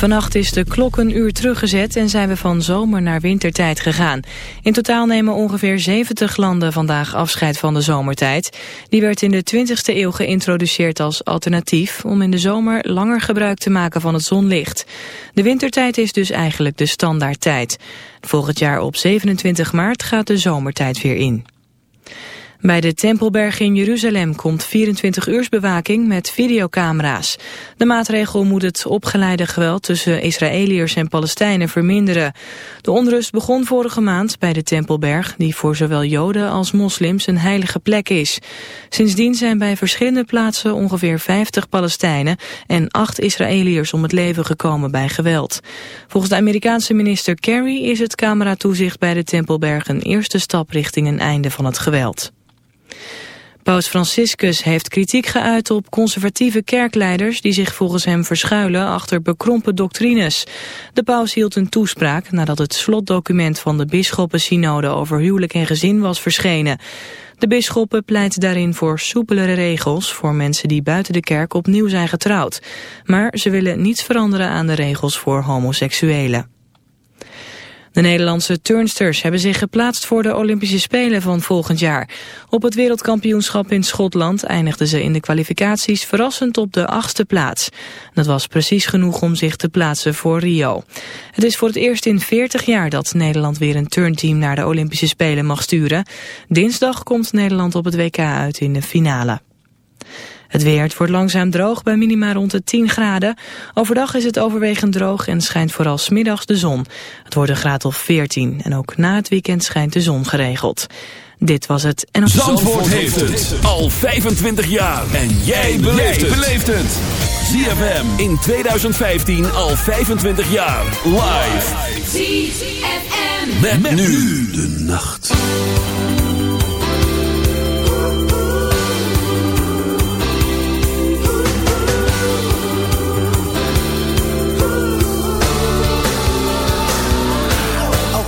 Vannacht is de klok een uur teruggezet en zijn we van zomer naar wintertijd gegaan. In totaal nemen ongeveer 70 landen vandaag afscheid van de zomertijd. Die werd in de 20e eeuw geïntroduceerd als alternatief... om in de zomer langer gebruik te maken van het zonlicht. De wintertijd is dus eigenlijk de standaardtijd. Volgend jaar op 27 maart gaat de zomertijd weer in. Bij de Tempelberg in Jeruzalem komt 24 uursbewaking met videocamera's. De maatregel moet het opgeleide geweld tussen Israëliërs en Palestijnen verminderen. De onrust begon vorige maand bij de Tempelberg, die voor zowel Joden als moslims een heilige plek is. Sindsdien zijn bij verschillende plaatsen ongeveer 50 Palestijnen en 8 Israëliërs om het leven gekomen bij geweld. Volgens de Amerikaanse minister Kerry is het cameratoezicht bij de Tempelberg een eerste stap richting een einde van het geweld. Paus Franciscus heeft kritiek geuit op conservatieve kerkleiders die zich volgens hem verschuilen achter bekrompen doctrines. De paus hield een toespraak nadat het slotdocument van de bisschoppensynode over huwelijk en gezin was verschenen. De bisschoppen pleiten daarin voor soepelere regels voor mensen die buiten de kerk opnieuw zijn getrouwd. Maar ze willen niets veranderen aan de regels voor homoseksuelen. De Nederlandse turnsters hebben zich geplaatst voor de Olympische Spelen van volgend jaar. Op het wereldkampioenschap in Schotland eindigden ze in de kwalificaties verrassend op de achtste plaats. Dat was precies genoeg om zich te plaatsen voor Rio. Het is voor het eerst in 40 jaar dat Nederland weer een turnteam naar de Olympische Spelen mag sturen. Dinsdag komt Nederland op het WK uit in de finale. Het weer, het wordt langzaam droog bij minima rond de 10 graden. Overdag is het overwegend droog en schijnt vooral smiddags de zon. Het wordt een graad of 14 en ook na het weekend schijnt de zon geregeld. Dit was het en Zandvoort heeft het al 25 jaar. En jij beleeft het. ZFM in 2015 al 25 jaar. Live. ZFM. Met, nu de nacht.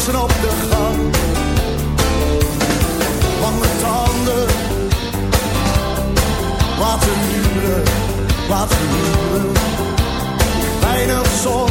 flessen op de gang. Lange tanden. Laten huren, laten huren. Weinig zon,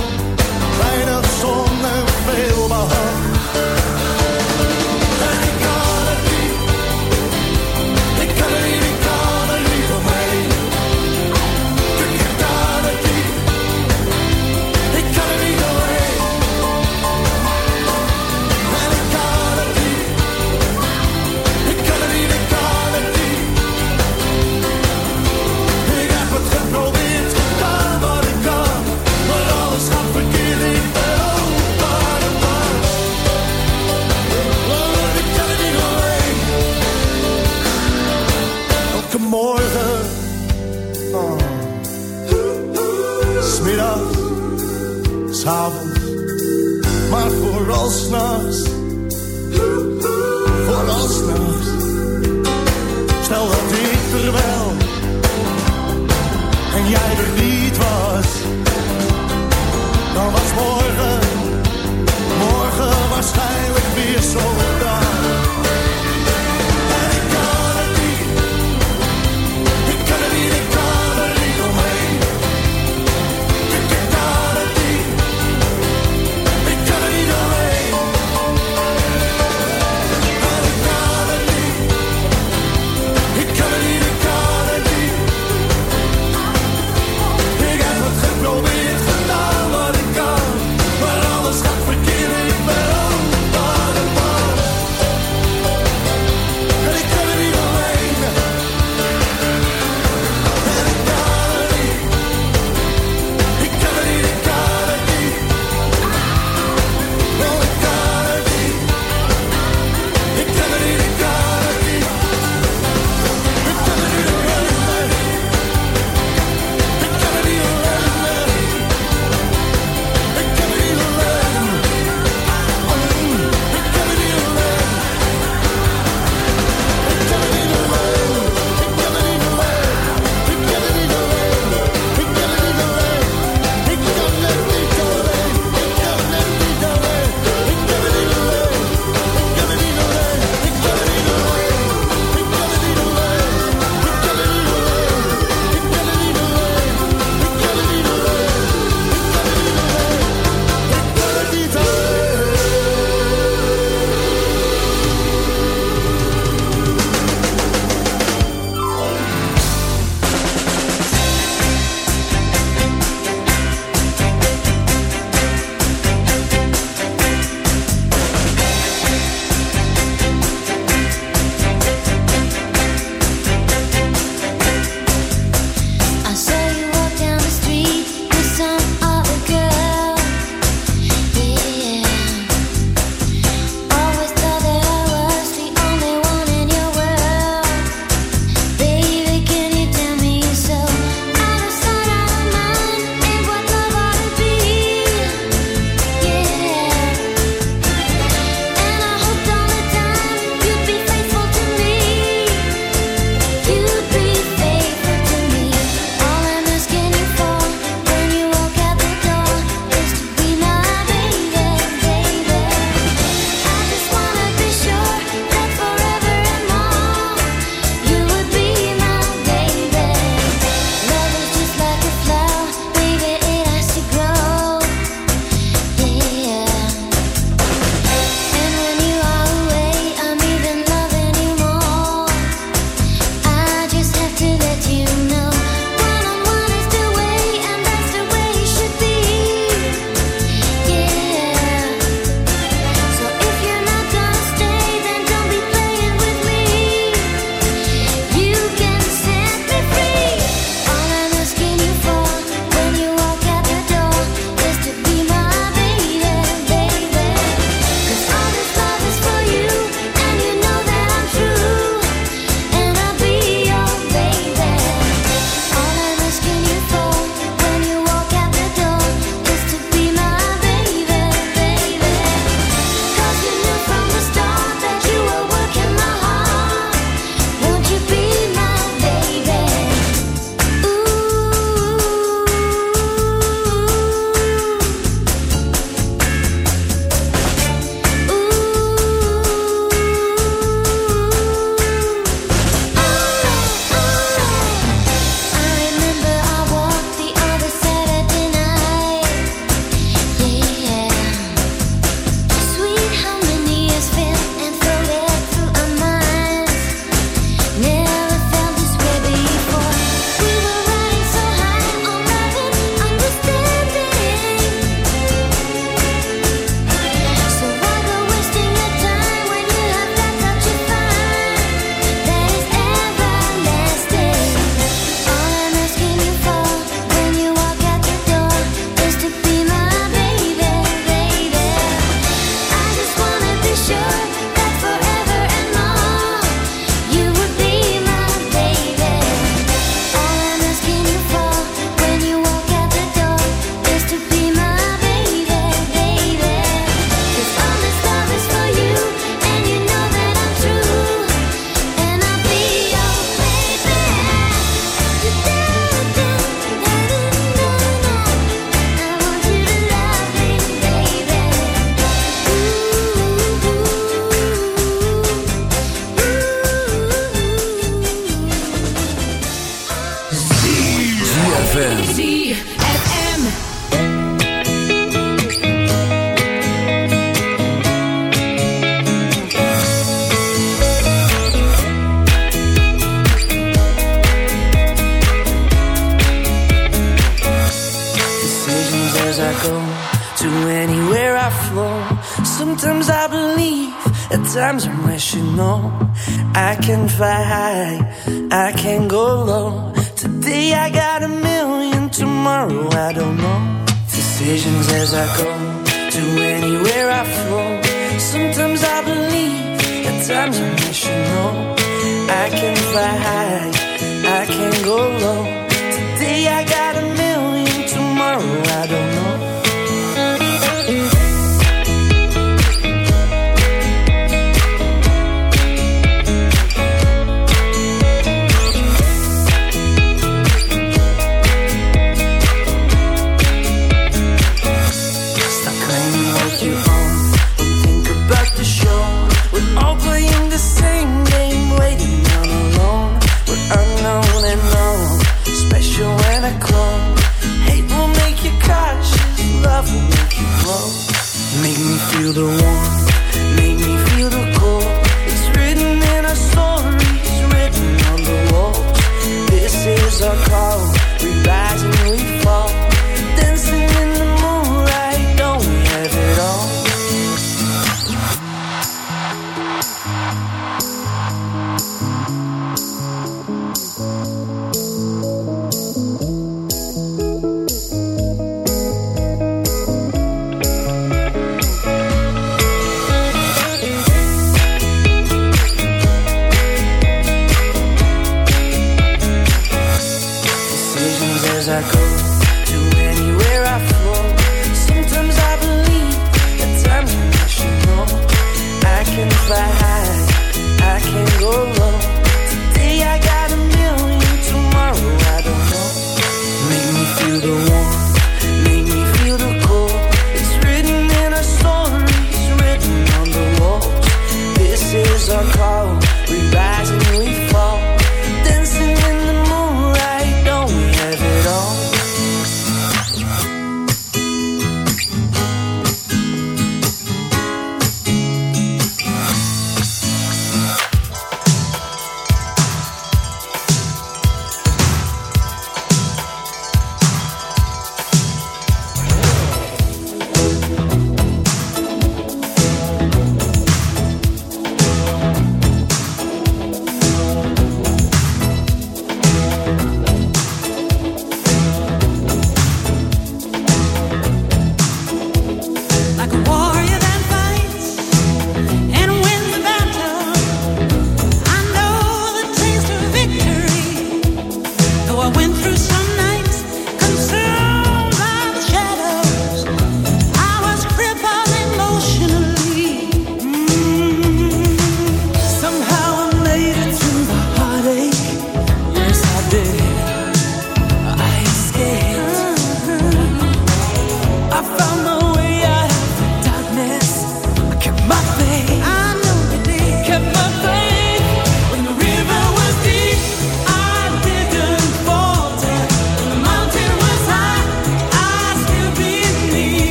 go wrong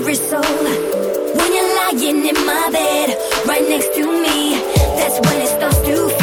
every soul. When you're lying in my bed, right next to me, that's when it starts to.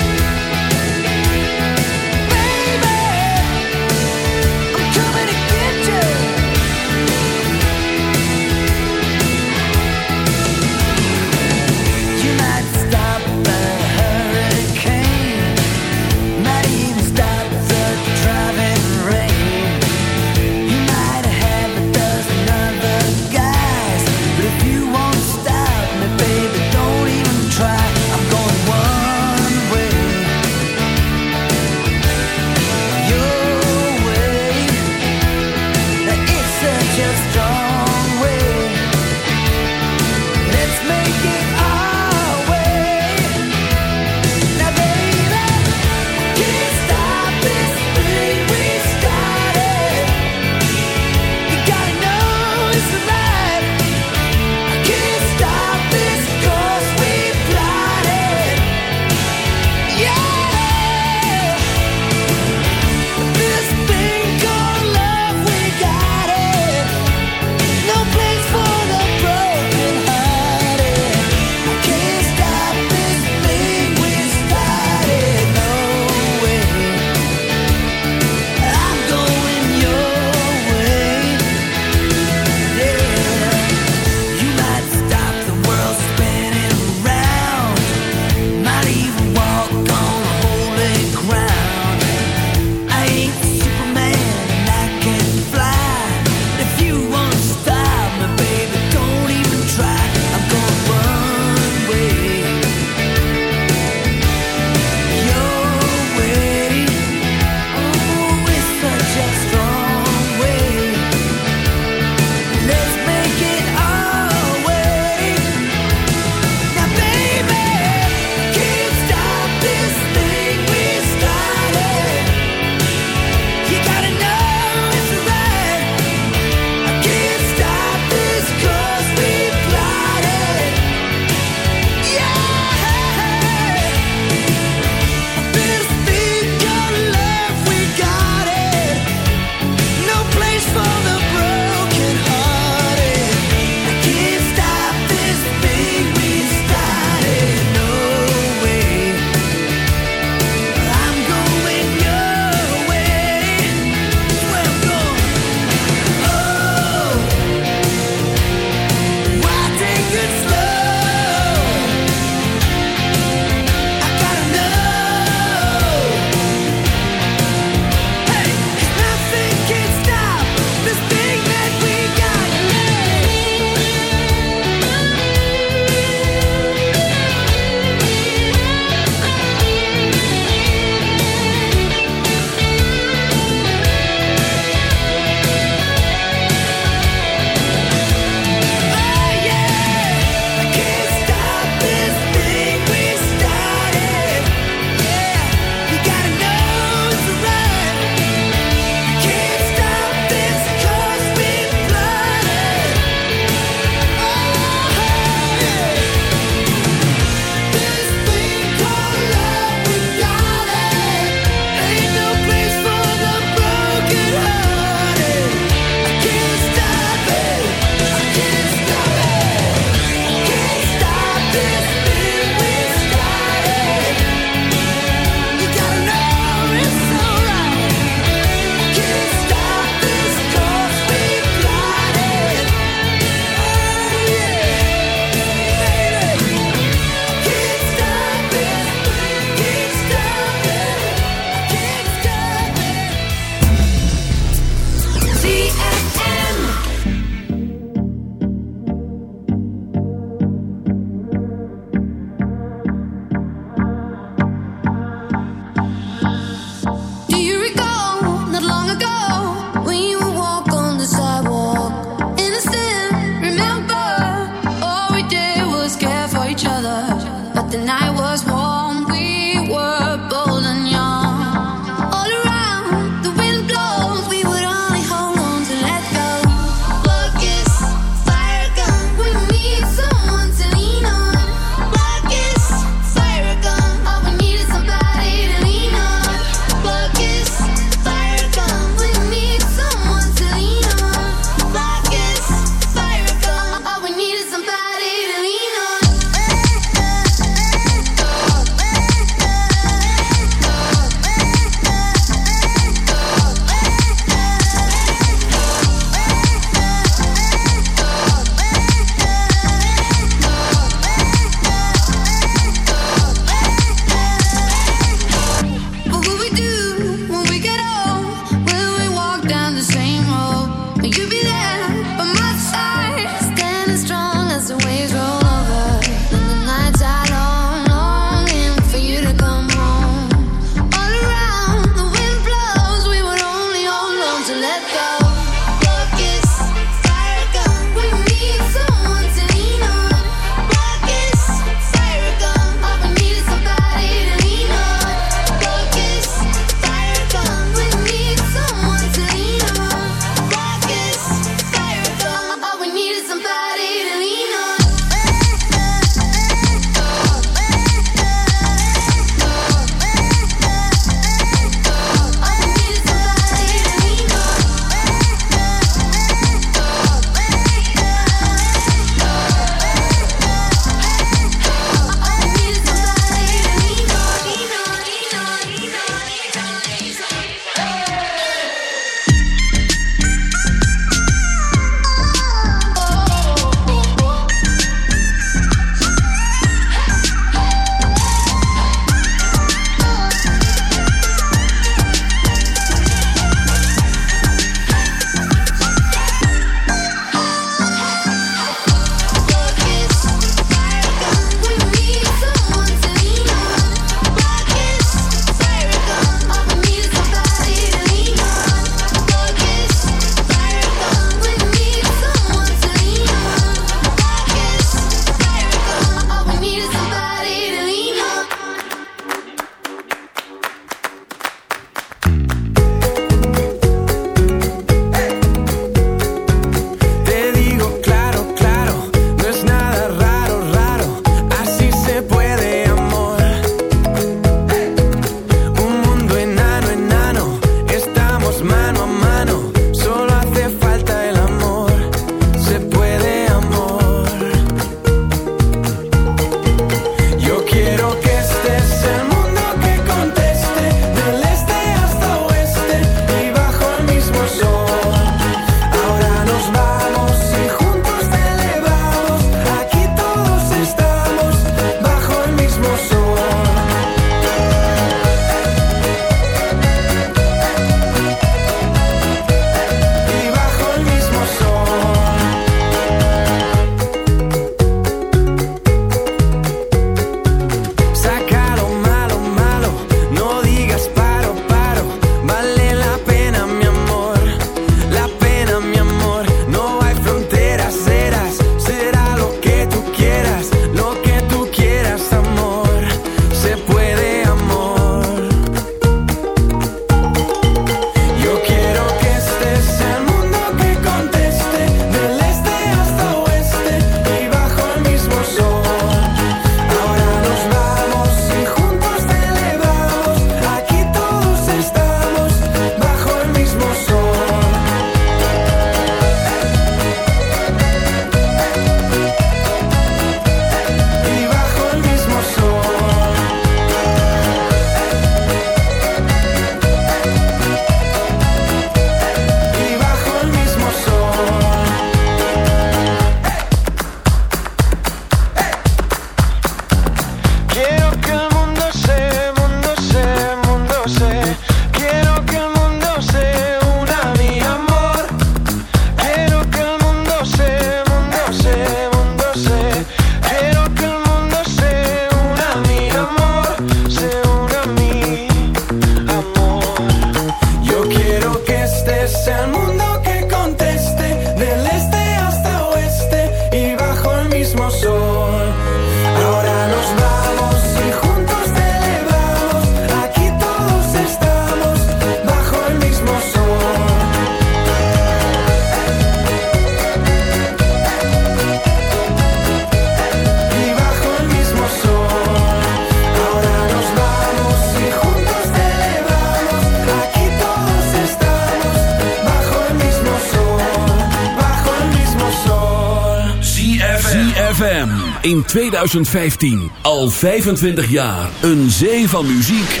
In 2015 al 25 jaar een zee van muziek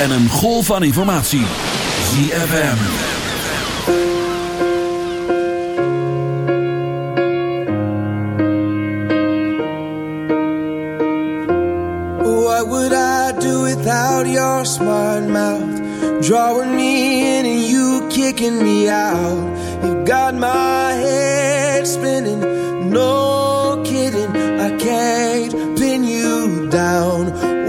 en een golf van informatie. ZFM. What would I do without your smart mouth? Drawing me in and you kicking me out. You got my head spinning, no